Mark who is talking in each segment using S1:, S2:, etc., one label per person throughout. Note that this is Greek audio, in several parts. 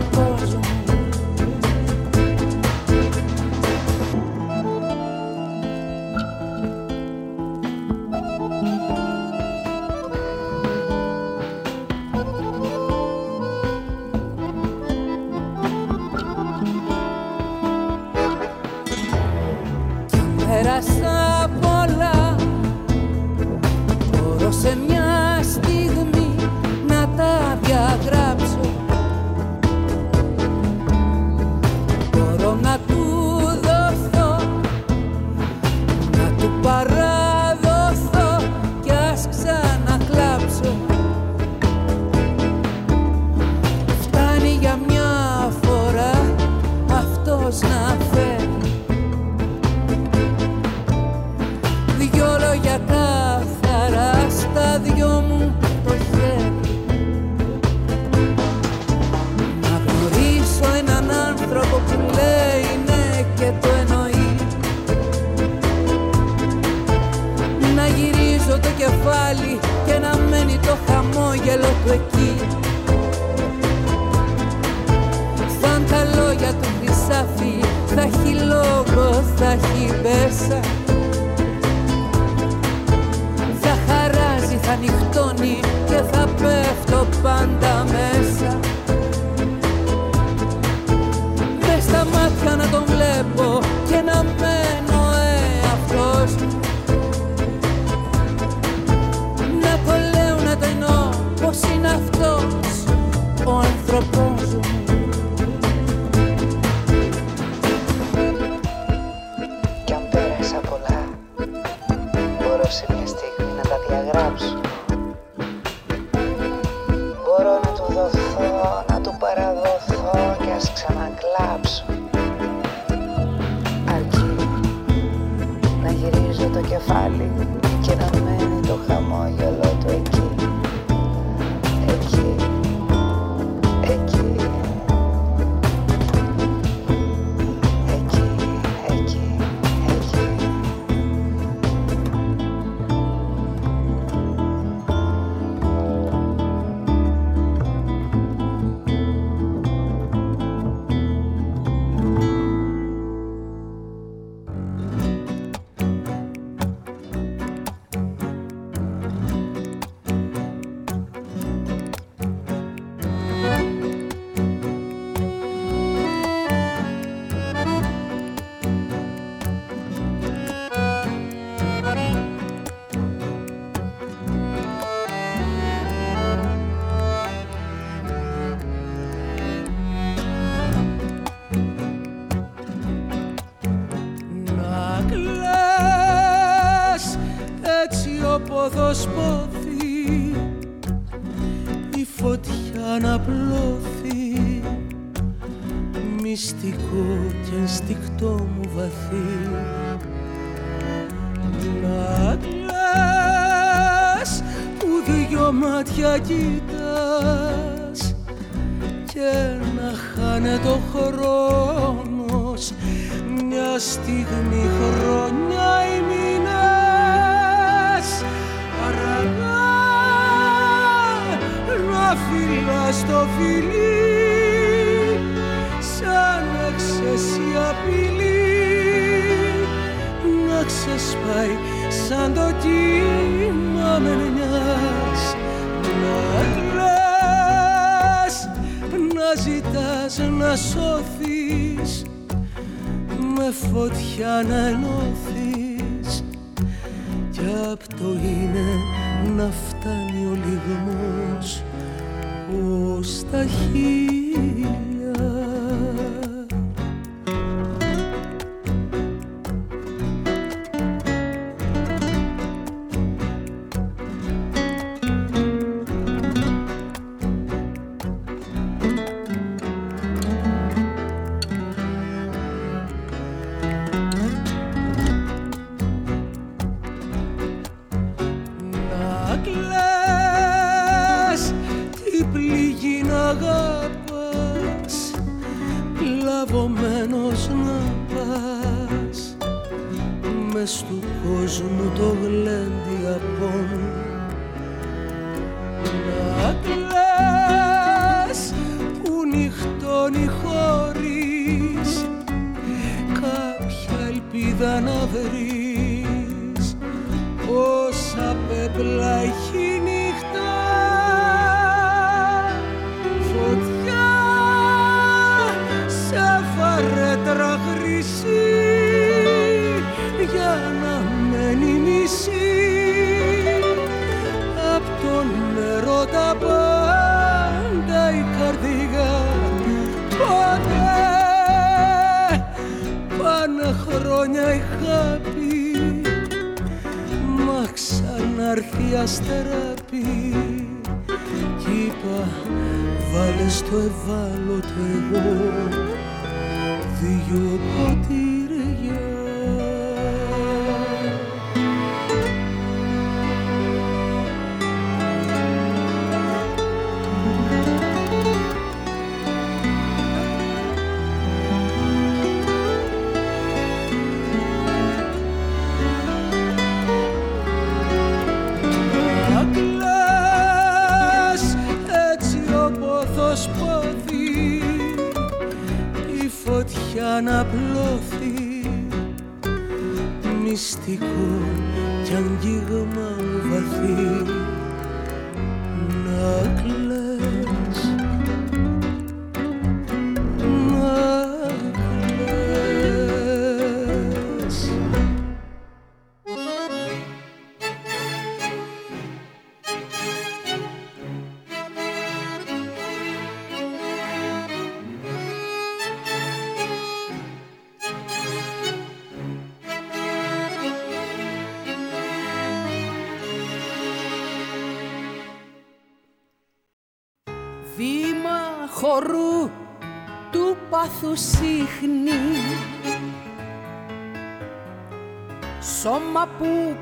S1: I'm η φωτιά να πλώθει μυστικό και ενστικτό μου βαθύ. Να που δυο μάτια κοιτάς και να χάνε το χρόνος μια στιγμή
S2: χρόνια η ημινάς φύλλα στο φιλί σαν να ξέσει απειλή. Να ξεσπάει σαν το κύμα μενιάς να να ζητάς να σώθεις με φωτιά να ενώθεις. Κι απ' το είναι να φτάνει ο λιγμός στα χείλη. feel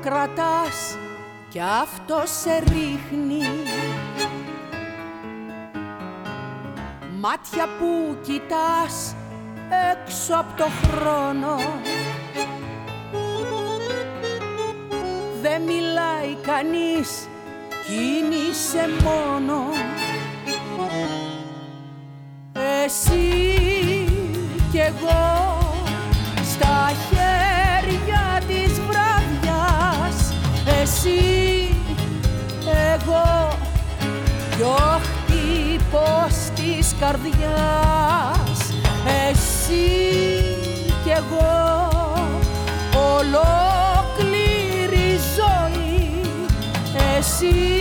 S2: κρατάς κι αυτό σε ρίχνει. Μάτια που κοιτάς έξω από το χρόνο. Δεν μιλάει κανείς, κίνησε μόνο. Εσύ καρδιάς Εσύ κι εγώ ολόκληρη ζωή Εσύ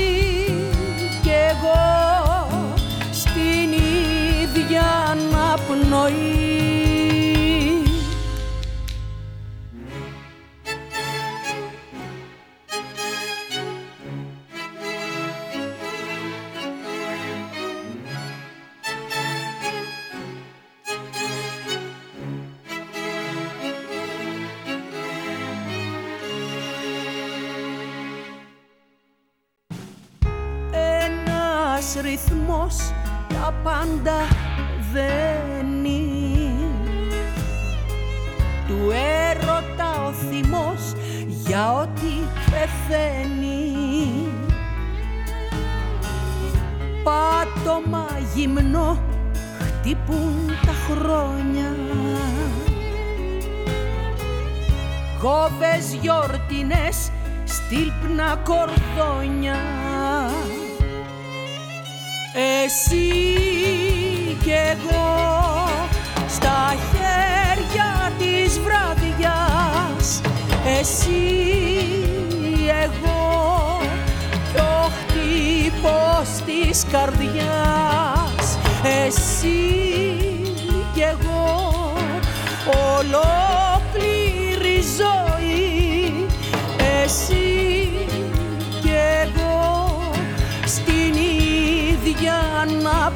S2: γυμνό χτυπούν τα χρόνια. Γόβες γιορτινές στυλπνα κορδόνια. Εσύ κι εγώ στα χέρια της βραδιάς. Εσύ εγώ κι ο χτύπος της καρδιάς Εσύ κι εγώ ολόκληρη ζωή. Εσύ κι εγώ στην ίδια αναπνοή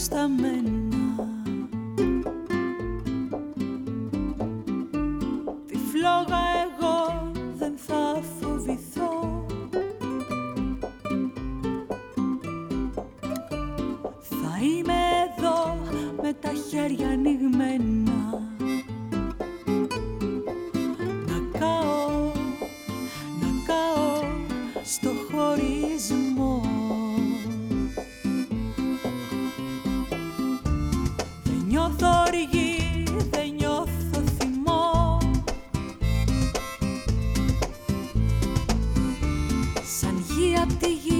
S3: Στα
S4: μένα Σαν γη απ'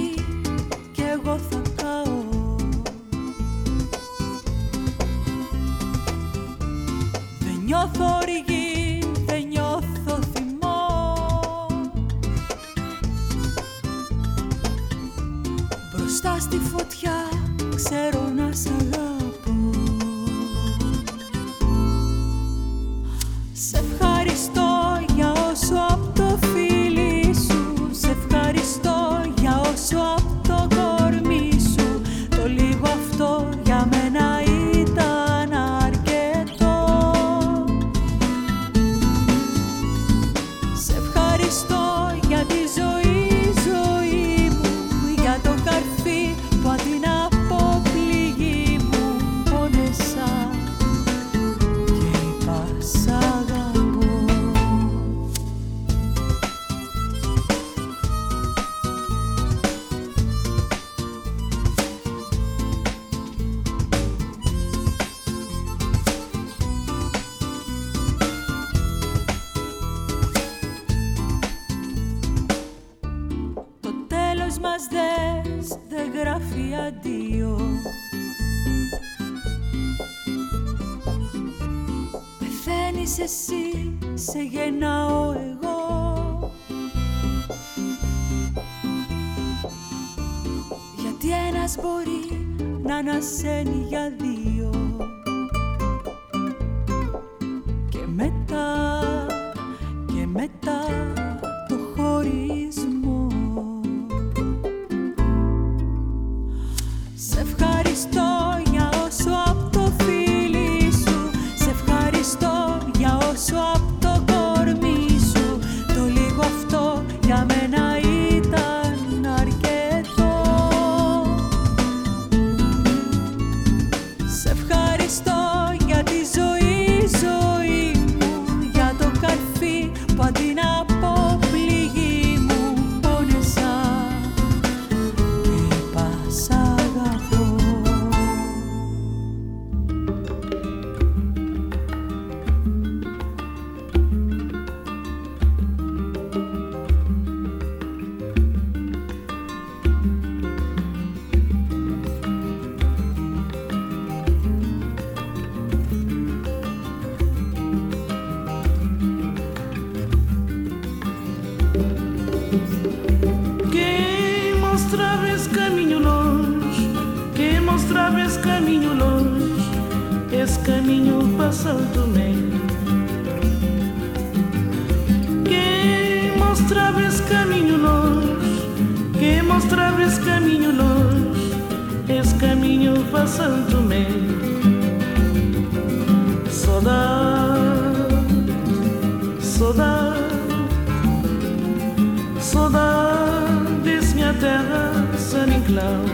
S5: Saudades, minha terra, San Inclau.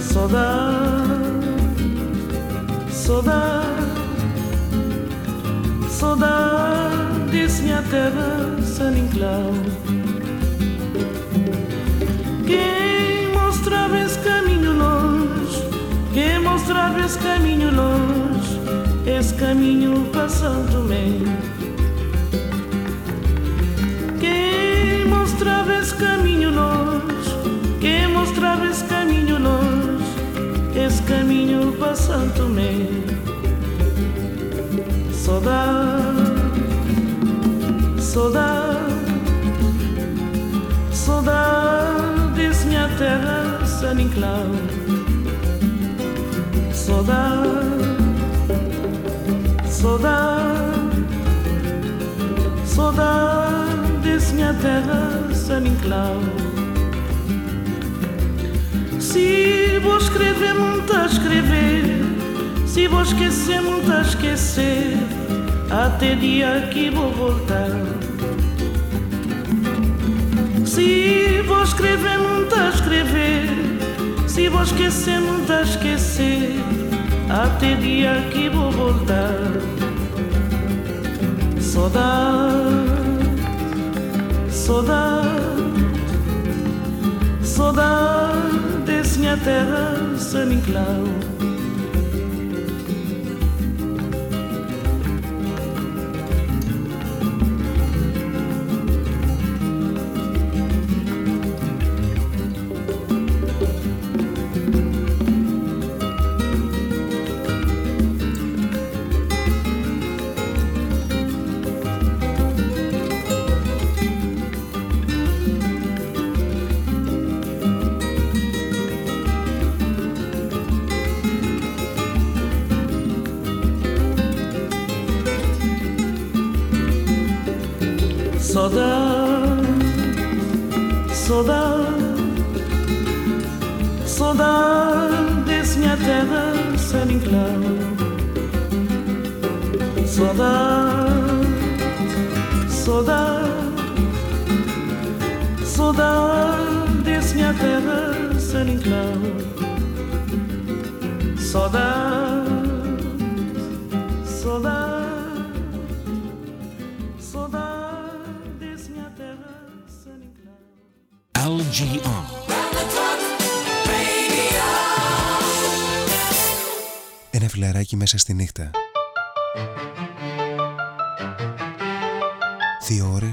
S5: Saudade, saudade, saudades, minha terra, San Inclau. Quem mostrava esse caminho longe, quem mostrava esse caminho longe, esse caminho passando Esse caminho nós, que mostrar esse caminho nós, esse caminho para Santo Mé. Saudade, saudade, saudade, minha terra, Saninclau. Saudade, saudade, saudade. Saudades, minha terra, San Inclau. Se vou escrever, muito a escrever. Se vou esquecer, muito a esquecer. Até dia que vou voltar. Se vou escrever, muito a escrever. Se vou esquecer, muito a esquecer. Até dia que vou voltar. Saudade, saudade, saudades, minha terra, San Inclau.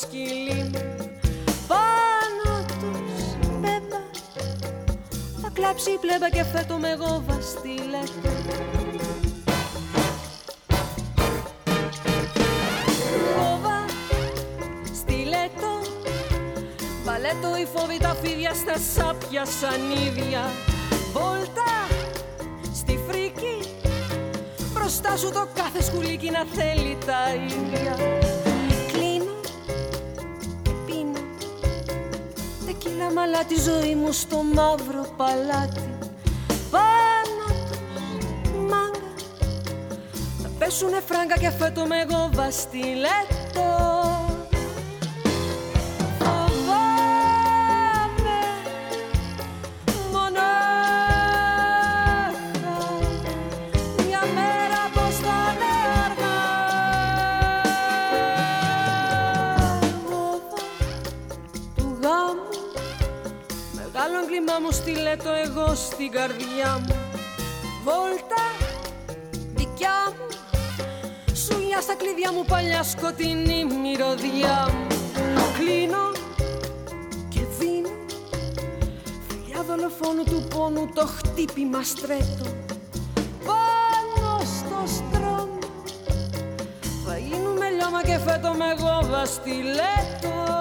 S4: σκυλί. Πάνω τους πέμπα Θα κλάψει η πλέμπα και φέτο με εγώ βαστίλετο Βαλέτο η φόβη τα φίδια στα σάπια σαν ίδια. Βόλτα στη φρίκη Μπροστά σου το κάθε σκουλίκι να θέλει τα ίδια. χαραμαλά τη ζωή μου στο μαύρο παλάτι. Πάνω μάγκα. Θα πέσουνε φράγκα και φέτο με εγώ βαστιλέτη μου στείλε το εγώ στην καρδιά μου. Βόλτα δικιά μου Σουλιά στα κλειδιά μου παλιά σκοτεινή μυρωδιά μου. Κλείνω και δίνω Φιλιά δολοφόνου του πόνου το χτύπημα στρέτω Πάνω στο στρώμα Θα γίνουμε λιώμα και φέτο με εγώ βαστιλέτο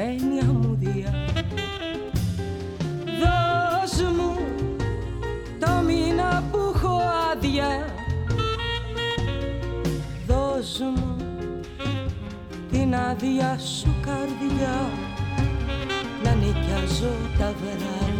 S4: ασάλευτη να μένει αμμουδία. Δώσ' μου το μήνα που έχω άδεια. Δώσ' μου την άδεια σου καρδιά να νοικιάζω τα βράδια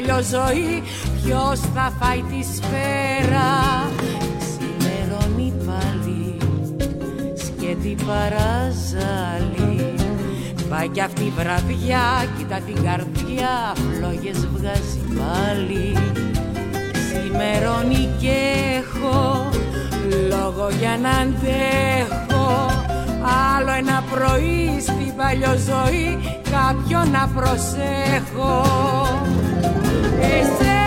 S6: Στην παλιό-ζωή Ποιος θα φάει τη σφαίρα. Ξημερώνει πάλι σκέτη παραζάλι Πάει κι αυτή η βραδιά, κοίτα την καρδιά Φλόγες βγάζει πάλι. Ξημερώνει και έχω λόγο για να αντέχω. Άλλο ένα πρωί στην παλιό ζωή κάποιον να προσέχω Πάει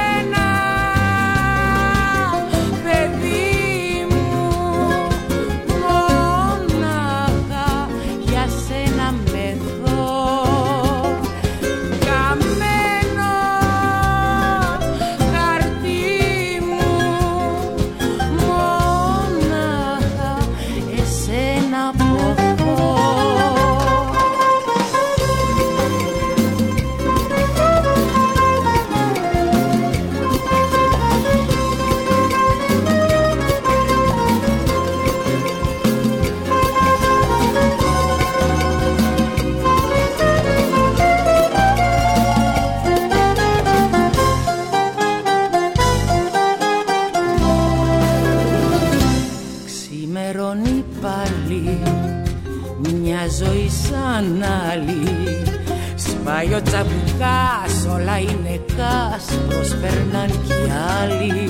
S6: κι άλλοι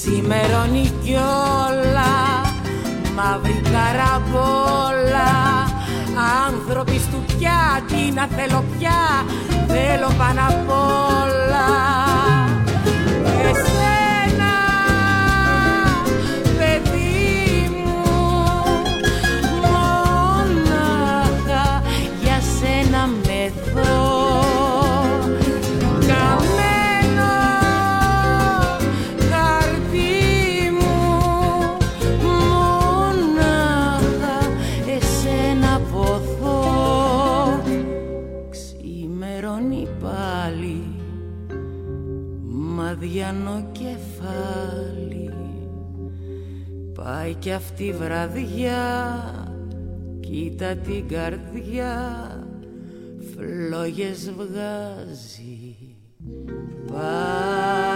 S6: Σημερώνει κιόλα, μαύρη καραβόλα Άνθρωποι στου πια, τι να θέλω πια, θέλω πάνω απ' όλα κι αυτή η βραδιά Κοίτα την καρδιά Φλόγες βγάζει. Πάλι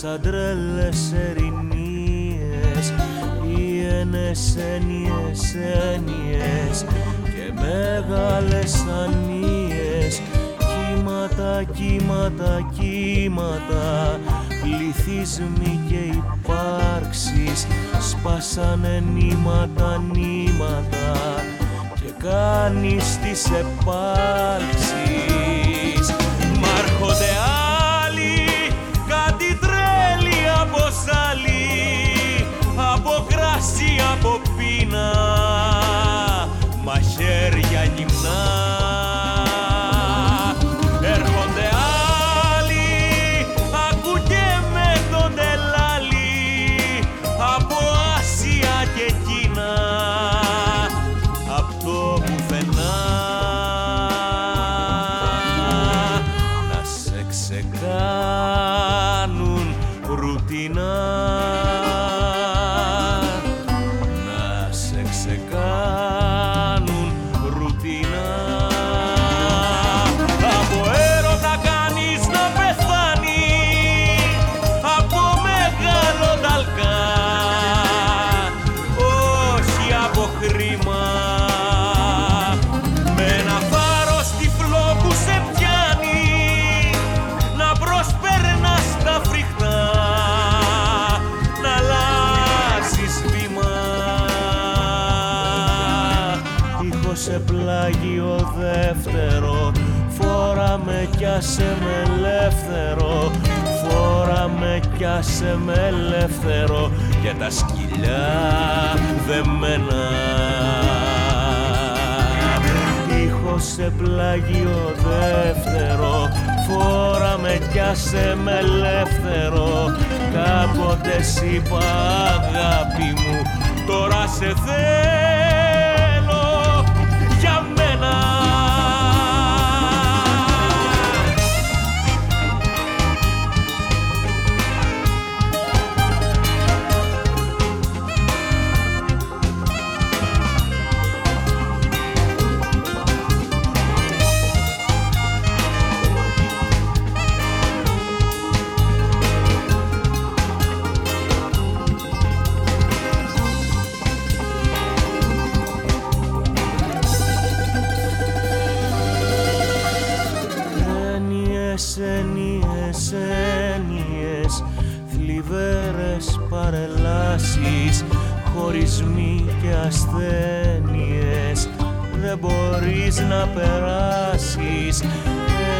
S7: σαν τρέλες ερηνίες. Ιένες έννοιες έννοιες και μεγάλες ανίες. Κύματα, κύματα, κύματα πληθυσμοί και υπάρξεις σπάσανε νήματα, νήματα και κάνεις τις επάρξεις από πείνα πιάσε με ελεύθερο. Φόρα με πιάσε με ελεύθερο. Για τα σκυλιά δεμένα. Ήχος σε πλάγιο δεύτερο. Φόρα με πιάσε με ελεύθερο. Κάποτε σ' είπα αγάπη μου Τώρα σε θέλω μπορείς να περάσεις.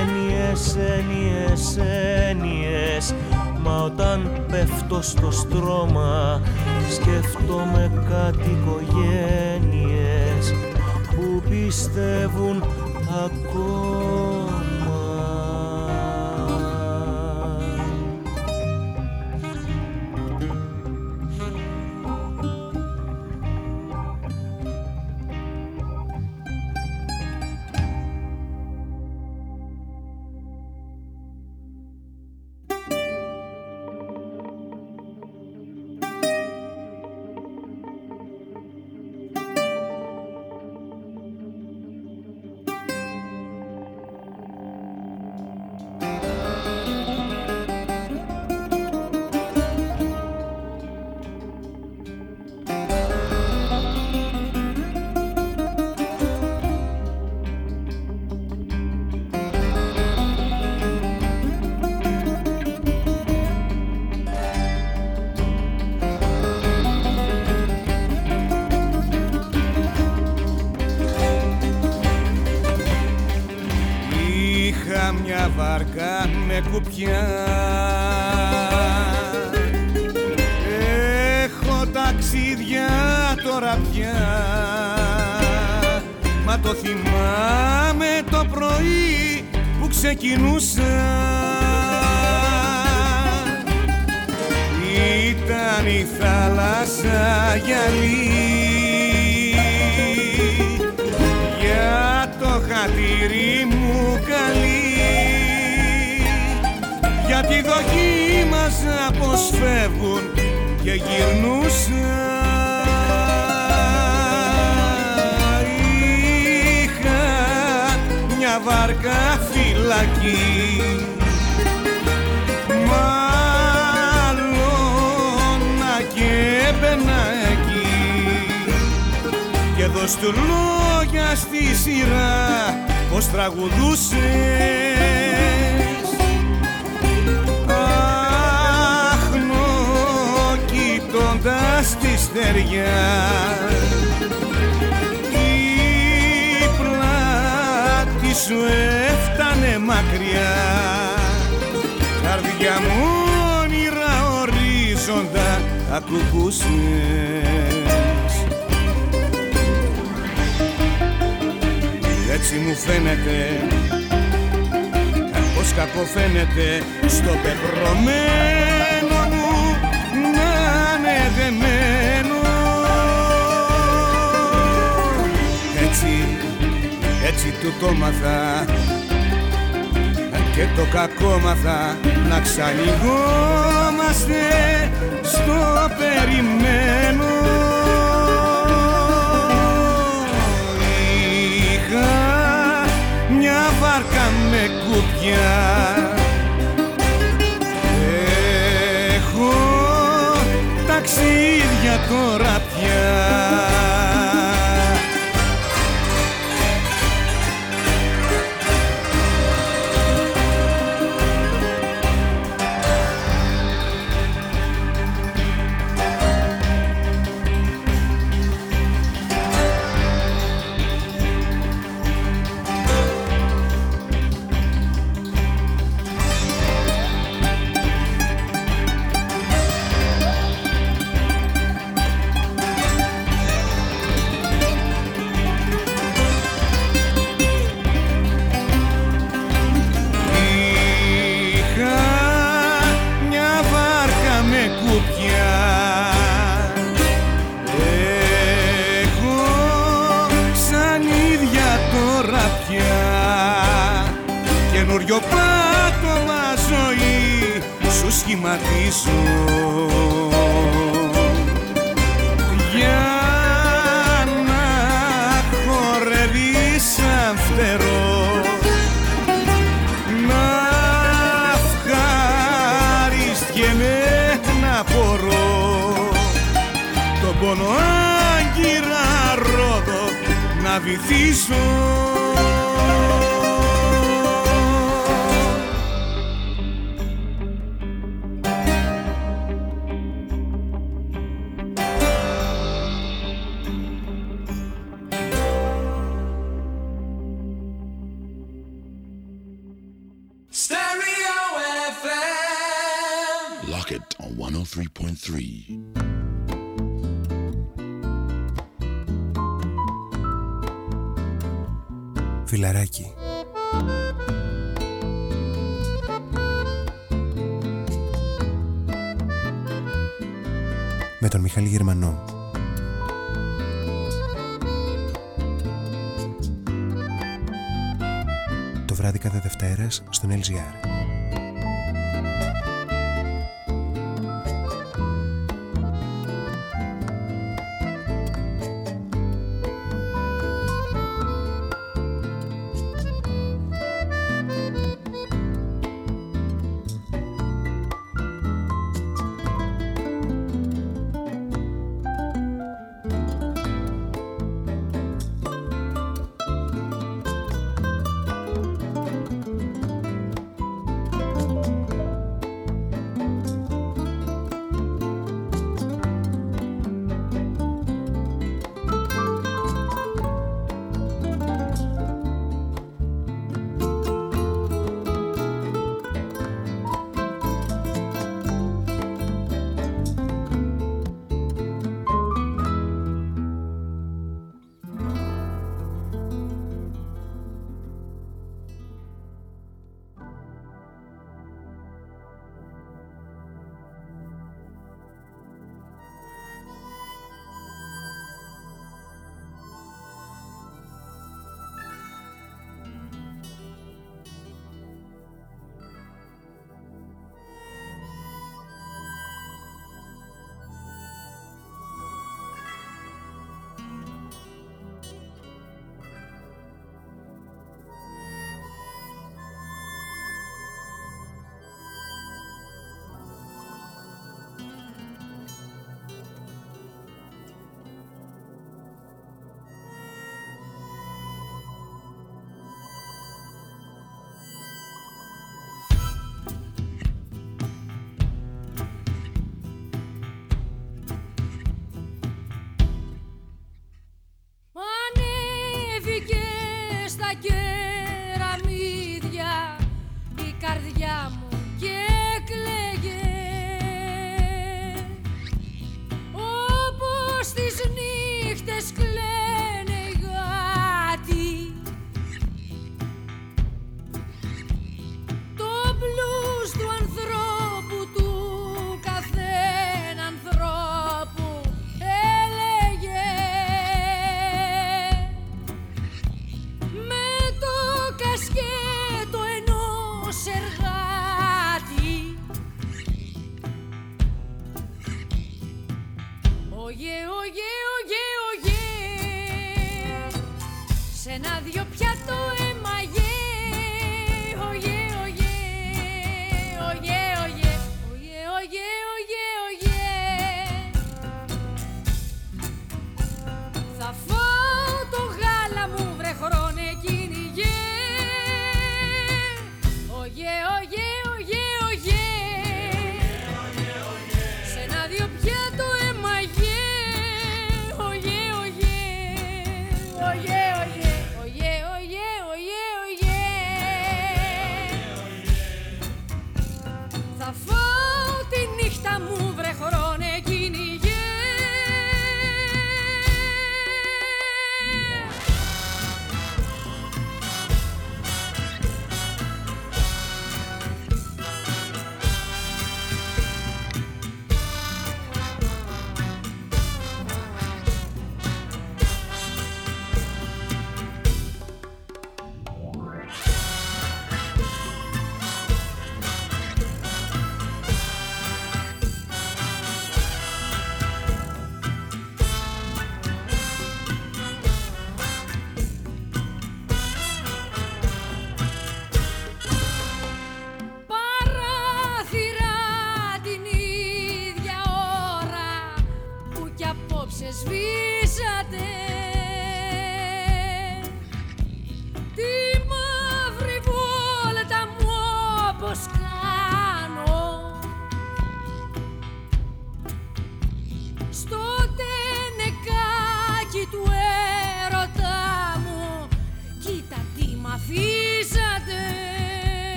S7: Έννοιες, έννοιες, έννοιες. Μα όταν πέφτω στο στρώμα σκέφτομαι κάτι οικογένειες που πιστεύουν ακόμα
S8: βάρκα με κουπιά. Έχω ταξίδια τώρα πια. Μα το θυμάμαι το πρωί που ξεκινούσα. Ήταν η θάλασσα γυαλί πως φεύγουν και γυρνούσα Είχα μια βάρκα φυλακή. Και δώσ' του λόγια στη σειρά πως τραγουδούσες κοιτώντας της στεριά η πλάτη σου έφτανε μακριά. Καρδιά μου όνειρα ορίζοντα ακουμπούσες έτσι μου φαίνεται πως κακό φαίνεται στο πεπρωμένο μου να είναι δεμένο. Έτσι, έτσι του το μαθα και το κακό μαθα να ξανηγόμαστε στο περιμένω βάρκα με κουπιά ταξίδια τώρα πια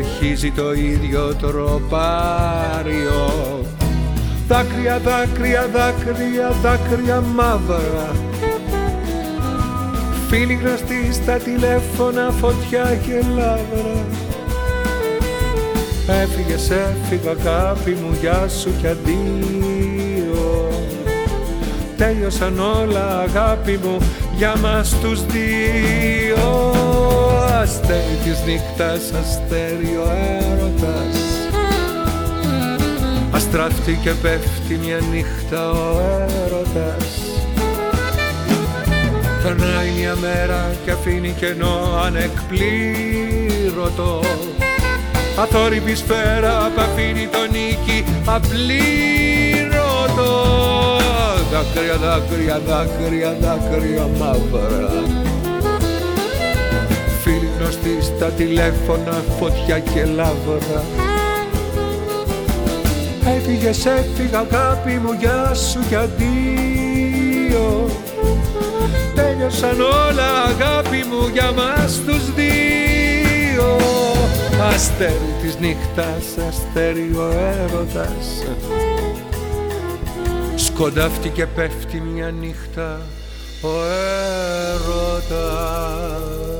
S9: αρχίζει το ίδιο τροπάριο. Δάκρυα, δάκρυα, δάκρυα, δάκρυα μαύρα. Φίλοι γνωστοί στα τηλέφωνα, φωτιά και λάβρα Έφυγες, έφυγα αγάπη μου, γεια σου κι αντίο. Τέλειωσαν όλα αγάπη μου, για μας τους δύο Αστέρι της νύχτας, αστέρι ο έρωτας. Αστράφτει και πέφτει μια νύχτα ο έρωτας. Περνάει μια μέρα και αφήνει κενό ανεκπλήρωτο. Αθόρυβη σφαίρα που αφήνει το νίκη απλήρωτο. Δάκρυα, δάκρυα, δάκρυα, δάκρυα μαύρα. Φίλοι γνωστοί στα τηλέφωνα, φωτιά και λάβρα Έφυγες, έφυγα αγάπη μου, γεια σου κι αντίο. Τέλειωσαν όλα αγάπη μου για μας τους δύο. Αστέρι της νύχτας, αστέρι ο έρωτας. Σκοντάφτει και πέφτει μια νύχτα ο έρωτας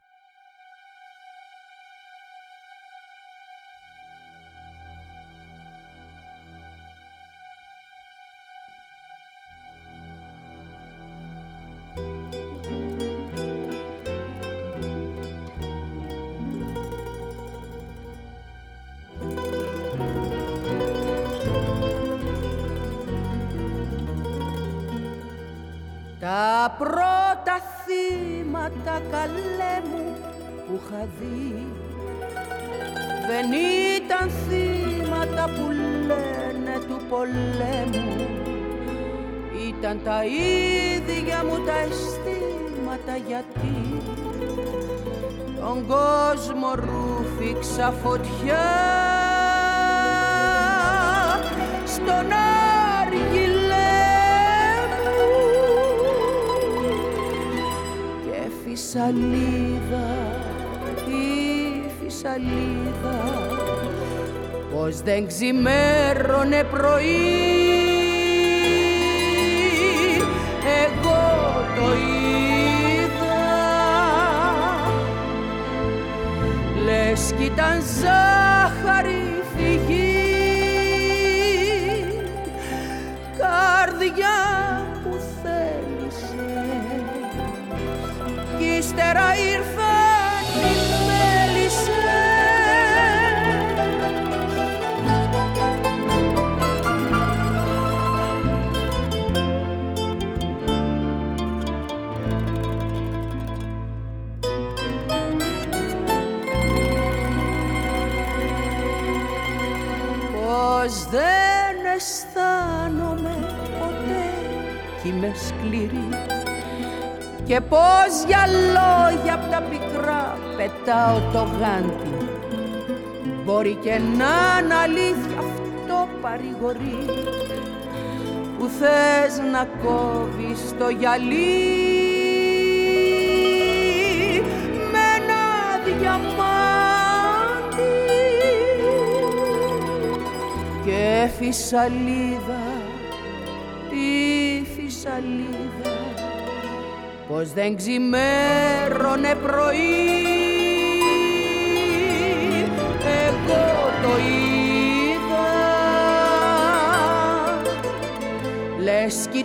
S10: και
S11: να αλήθεια αυτό παρηγορεί που θες να κόβεις το γυαλί. Με ένα διαμάντι και φυσαλίδα τη φυσαλίδα. Πως δεν ξημέρωνε πρωί.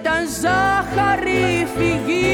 S11: ήταν ζάχαρη φυγή.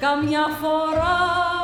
S12: καμιά φορά.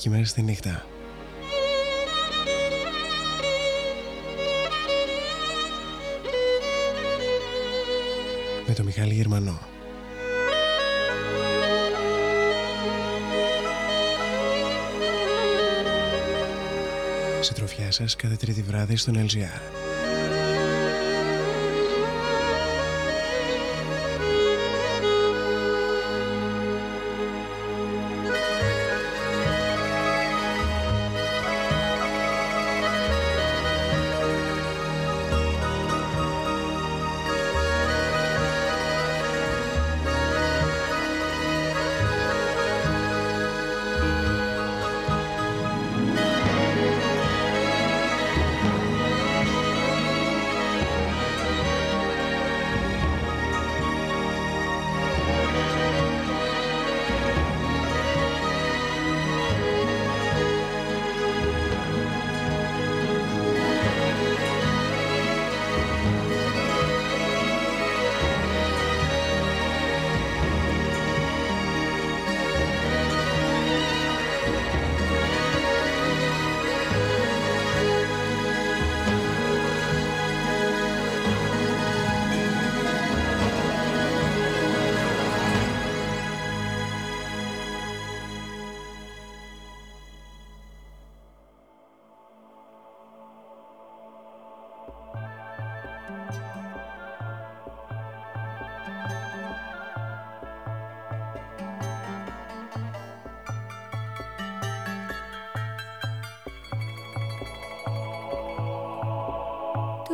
S12: Και
S13: μέσα νύχτα. Με τον Μιχάλη Γερμανό. Συντροφιά σας κάθε τρίτη βράδυ στον LGR.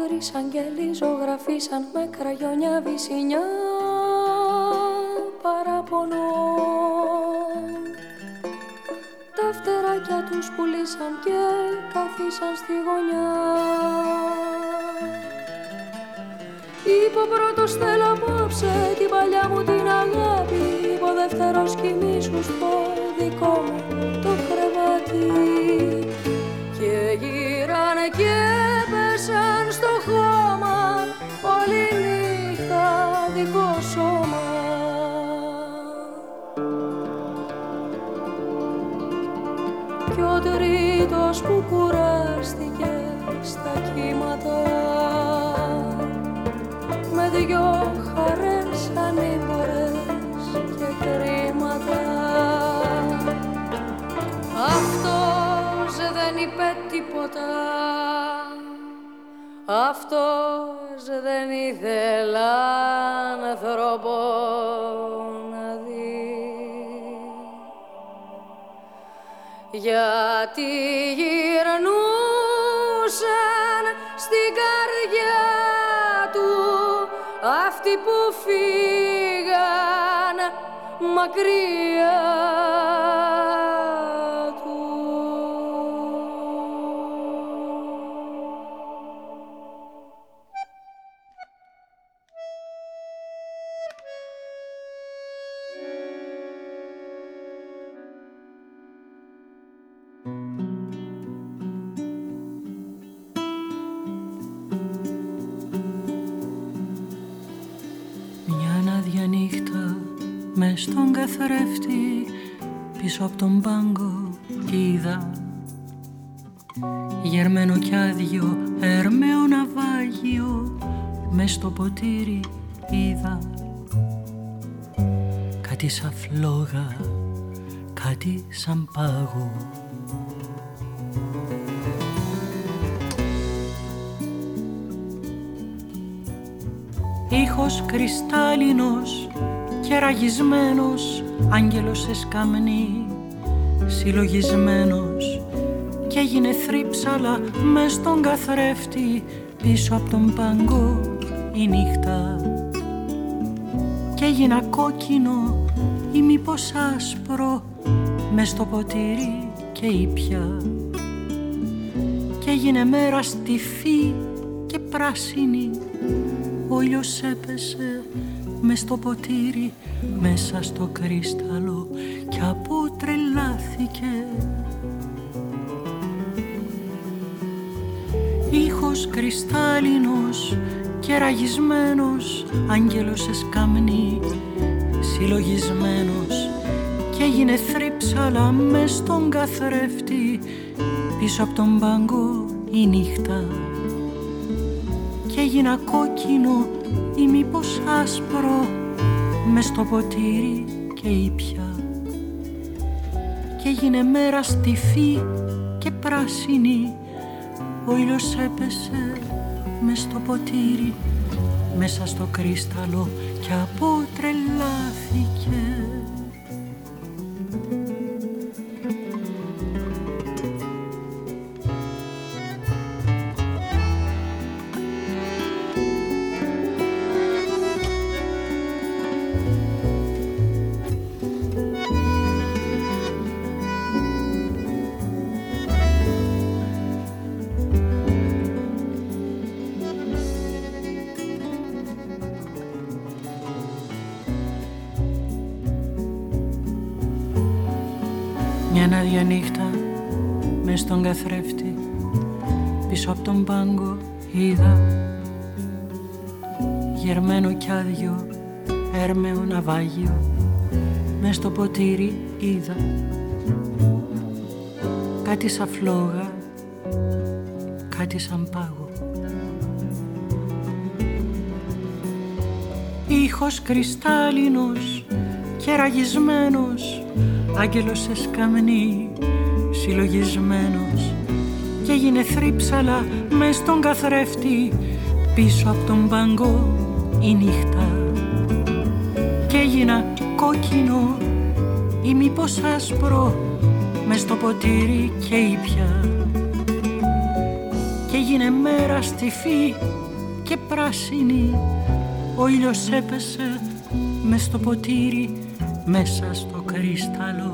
S14: Τρεις αγγέλοι ζωγραφίσαν με κραγιόνια βυσινιά παραπονό Τα φτεράκια τους πουλήσαν και καθίσαν στη γωνιά. Είπε ο πρώτος θέλω απόψε την παλιά μου την αγάπη Είπε ο δεύτερος κοιμήσου στο δικό μου το αυτός δεν ήθελα άνθρωπο να δει. Γιατί γυρνούσαν στην καρδιά του αυτοί που φύγαν μακριά
S4: στον καθρέφτη πίσω από τον πάγκο είδα. Γερμένο κι άδειο έρμεο ναυάγιο μες στο ποτήρι είδα. Κάτι σαν φλόγα, κάτι σαν πάγο. Ήχος κρυστάλλινος και ραγισμένος άγγελος σε σκαμνή συλλογισμένος. Και έγινε θρύψαλα μες στον καθρέφτη πίσω από τον παγκό η νύχτα. Και έγινα κόκκινο ή μήπως άσπρο μες στο ποτήρι και ήπια και έγινε μέρα στιφή και πράσινη ο ήλιος έπεσε με στο ποτήρι μέσα στο κρίσταλο κι αποτρελάθηκε Ήχος κρυστάλλινος και ραγισμένος άγγελος σε σκαμνή συλλογισμένος και έγινε θρύψαλα μες στον καθρέφτη πίσω από τον πάγκο η νύχτα. Και έγινα κόκκινο ή μήπως άσπρο μες στο ποτήρι και ήπια και έγινε μέρα στιφή και πράσινη
S14: ο ήλιος έπεσε μες στο ποτήρι μέσα στο κρίσταλο και αποτρελάθηκε ποτήρι είδα. Κάτι σαν φλόγα κάτι σαν πάγο. Ήχος κρυστάλλινος και ραγισμένος άγγελος σε σκαμνή συλλογισμένος. Και έγινε θρύψαλα μες στον καθρέφτη πίσω από τον πάγκο η νύχτα. Και έγινα κόκκινο ή μήπως άσπρο μες στο ποτήρι και ήπια και έγινε μέρα στιφή και πράσινη ο ήλιος έπεσε μες στο ποτήρι μέσα στο κρύσταλλο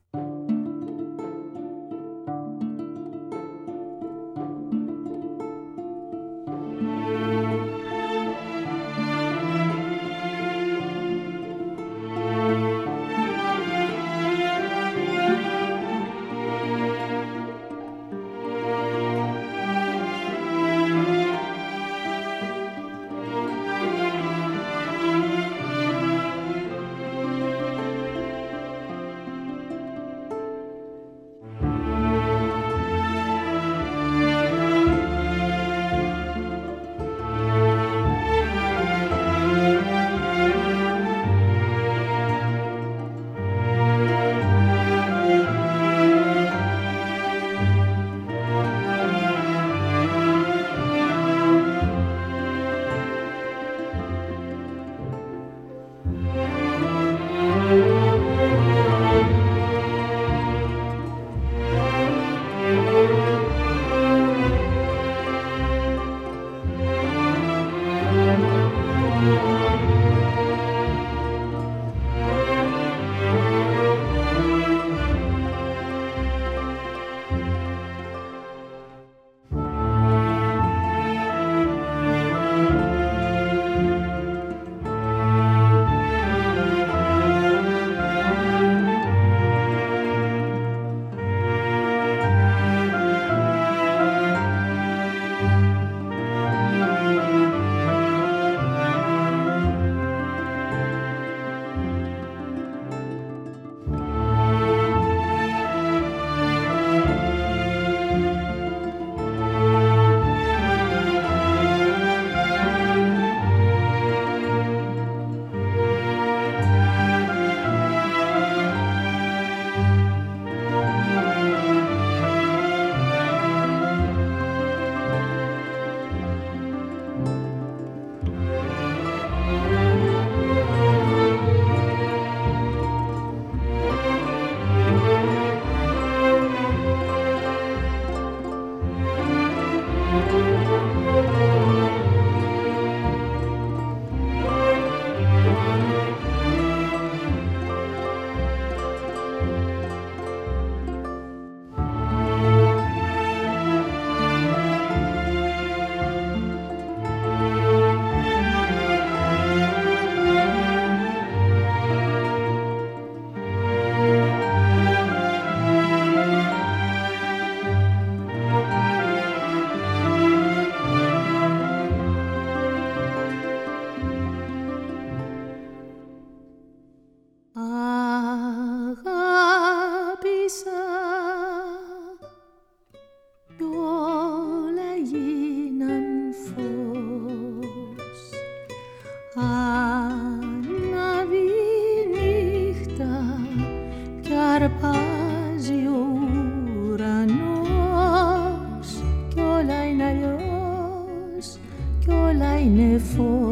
S8: meine vor.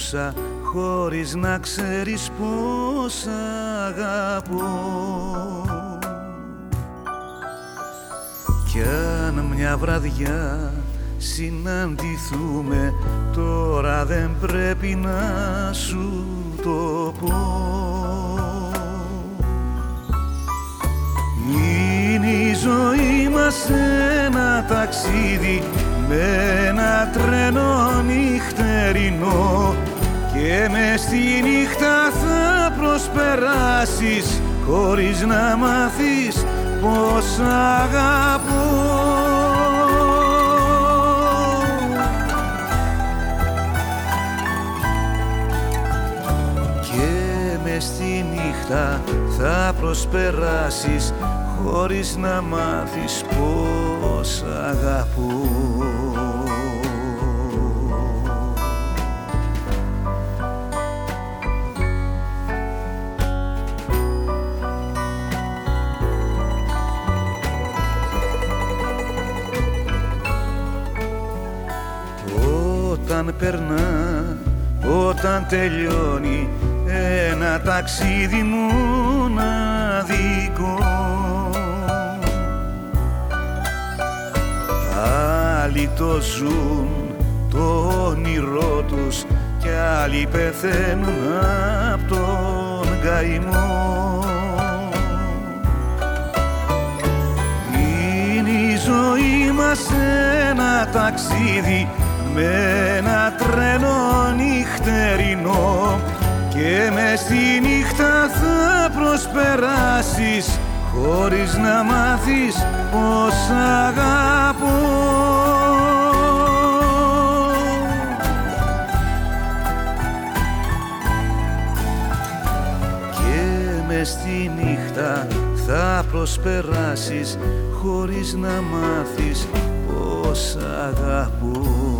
S8: Αγαπούσα χωρίς να ξέρεις πως αγαπώ. Κι αν μια βραδιά συναντηθούμε τώρα δεν πρέπει να σου το πω. Είναι η ζωή μας ένα ταξίδι με ένα τρένο νυχτερινό και με στη νύχτα θα προσπεράσεις χωρίς να μάθεις πως αγαπώ. Και με στη νύχτα θα προσπεράσεις χωρίς να μάθεις πως αγαπώ περνά, όταν τελειώνει ένα ταξίδι μοναδικό Άλλοι το ζουν το όνειρό τους κι άλλοι πεθαίνουν απ' τον καημό. Είναι η ζωή μας ένα ταξίδι με ένα τρένο νυχτερινό και με στη νύχτα θα προσπεράσεις χωρίς να μάθεις πως αγαπώ. Και με στη νύχτα θα προσπεράσεις χωρίς να μάθεις πως αγαπώ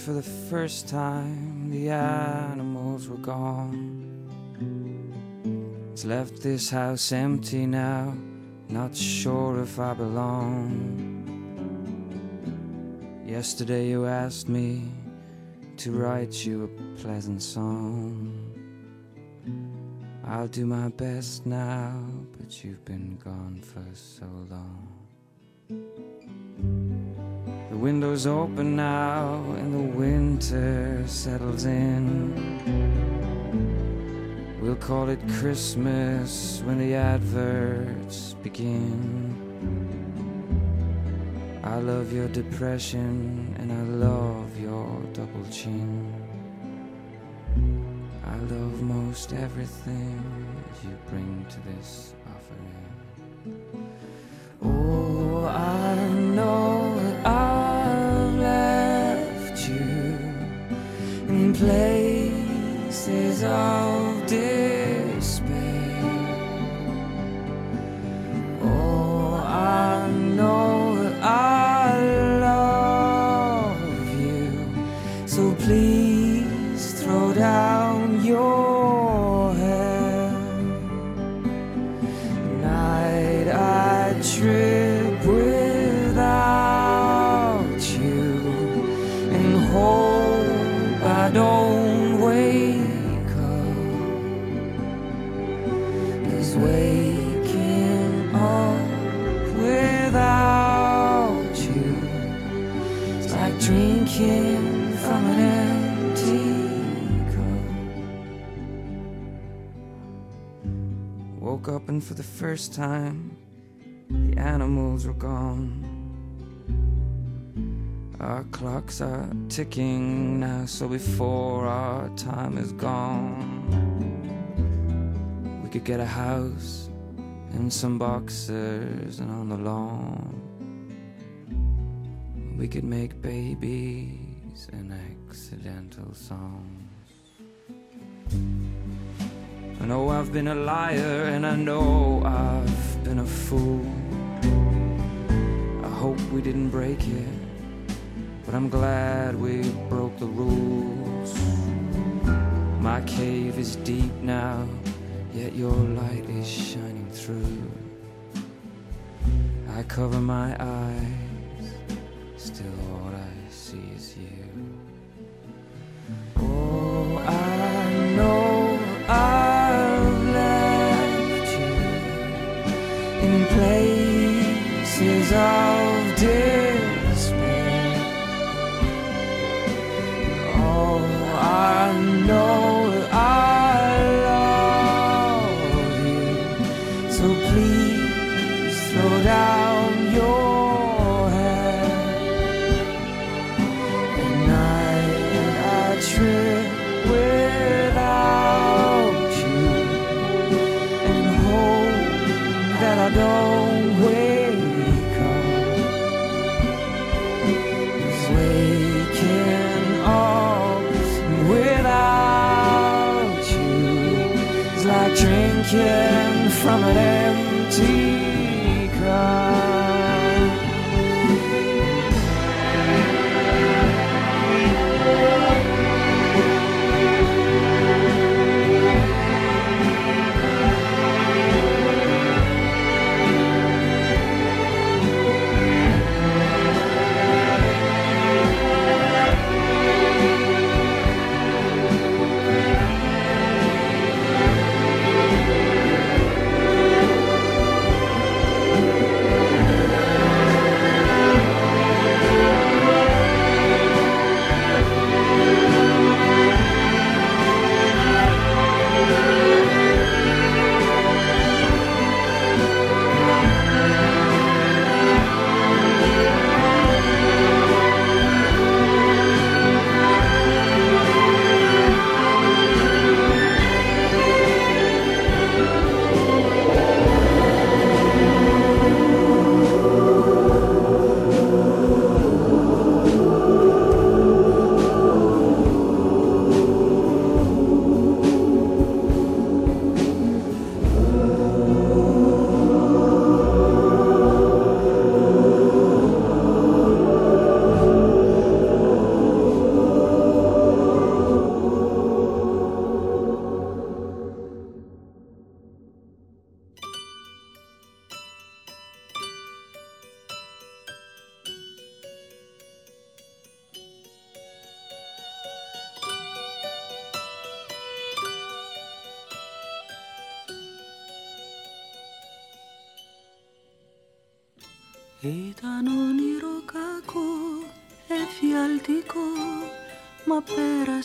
S15: For the first time the animals were gone. It's left this house empty now, not sure if I belong. Yesterday you asked me to write you a pleasant song. I'll do my best now, but you've been gone for so long. The window's open now winter settles in. We'll call it Christmas when the adverts begin. I love your depression and I love your double chin. I love most everything you bring to this play. And for the first time, the animals were gone. Our clocks are ticking now, so before our time is gone, we could get a house and some boxers and on the lawn. We could make babies and accidental songs. I know I've been a liar and I know I've been a fool. I hope we didn't break it, but I'm glad we broke the rules. My cave is deep now, yet your light is shining through. I cover my eyes, of day.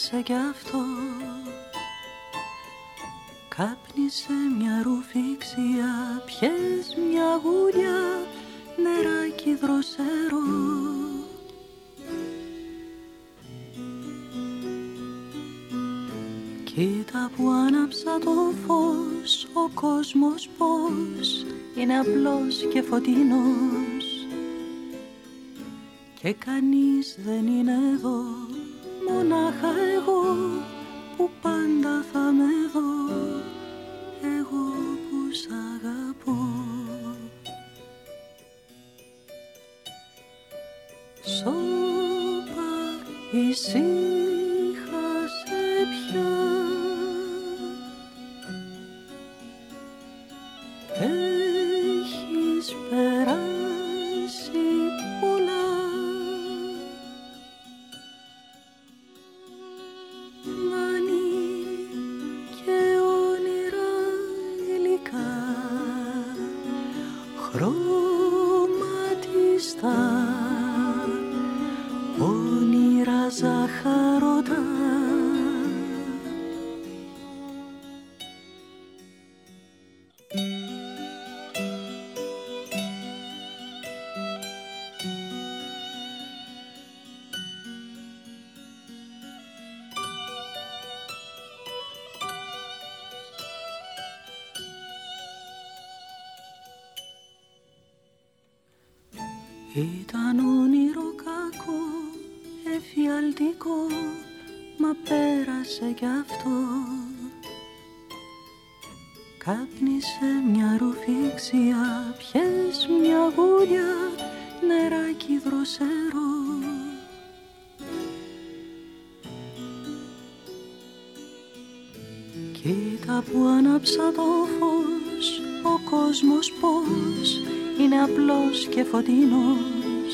S15: Πέρασε κι αυτό. Κάπνισε μια ρουφήξια, πιες μια γουλιά, νεράκι δροσερό Κοίτα που άναψα το φως Ο κόσμος πως Είναι απλός και φωτεινός Και κανείς δεν
S14: Ήταν όνειρο κακό, εφιαλτικό, μα πέρασε κι αυτό. Κάπνισε μια ρουφήξια, πιες μια γουλιά, νεράκι
S4: δροσερό. Κοίτα που ανάψα το φως, ο κόσμος πώς και φωτεινός.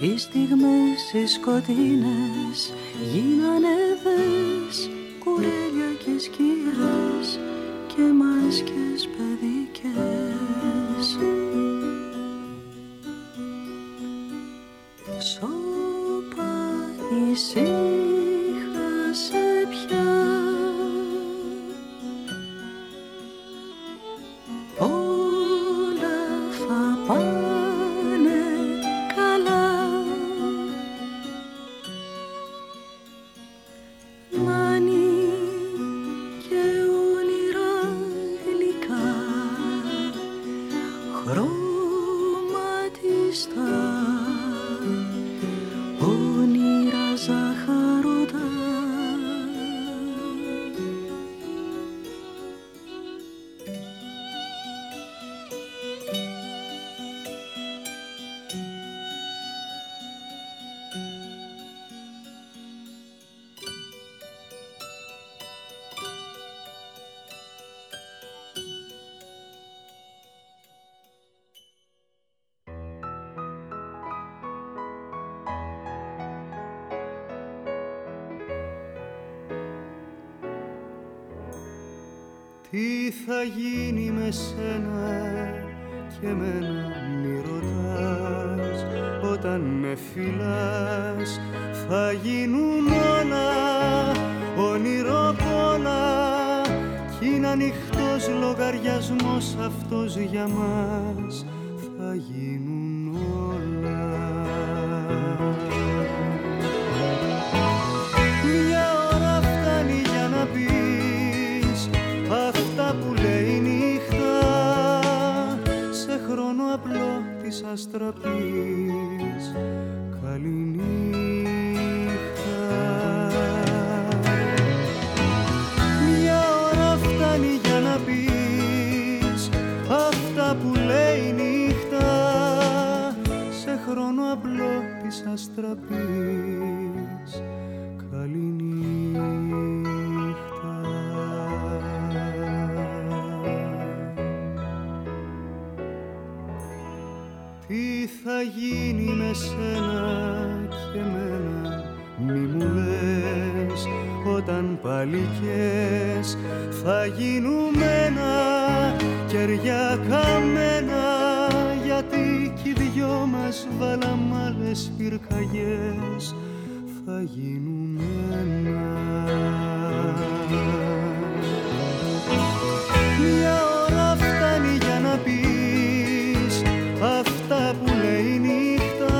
S4: Οι στιγμές οι σκοτεινές γίνανε δες. Κουρέλια και σκιές και μάσκες παιδικές
S16: θα γίνει με σένα και μένα μη ρωτάς. Όταν με φυλάς θα γίνουν όλα όνειρο πολλά κι είναι ανοιχτός λογαριασμός αυτός για μας της παλικές. Θα γίνουμε ένα κεριά καμένα γιατί κι οι δυο μας βάλαμε άλλες θα γίνουμε ένα. Μια ώρα φτάνει για να πεις αυτά που λέει νύχτα.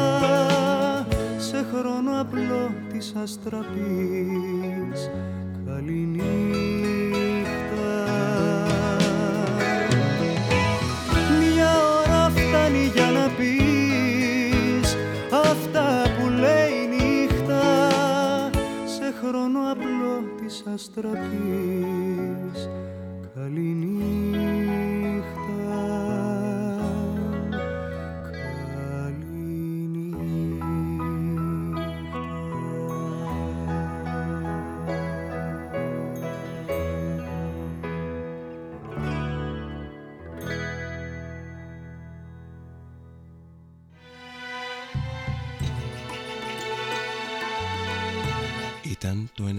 S16: Σε χρόνο απλό της αστραπής καληνύχτα Μια ώρα φτάνει για να πεις αυτά που λέει η νύχτα. Σε χρόνο απλό της
S17: αστραπής.
S16: Καληνύχτα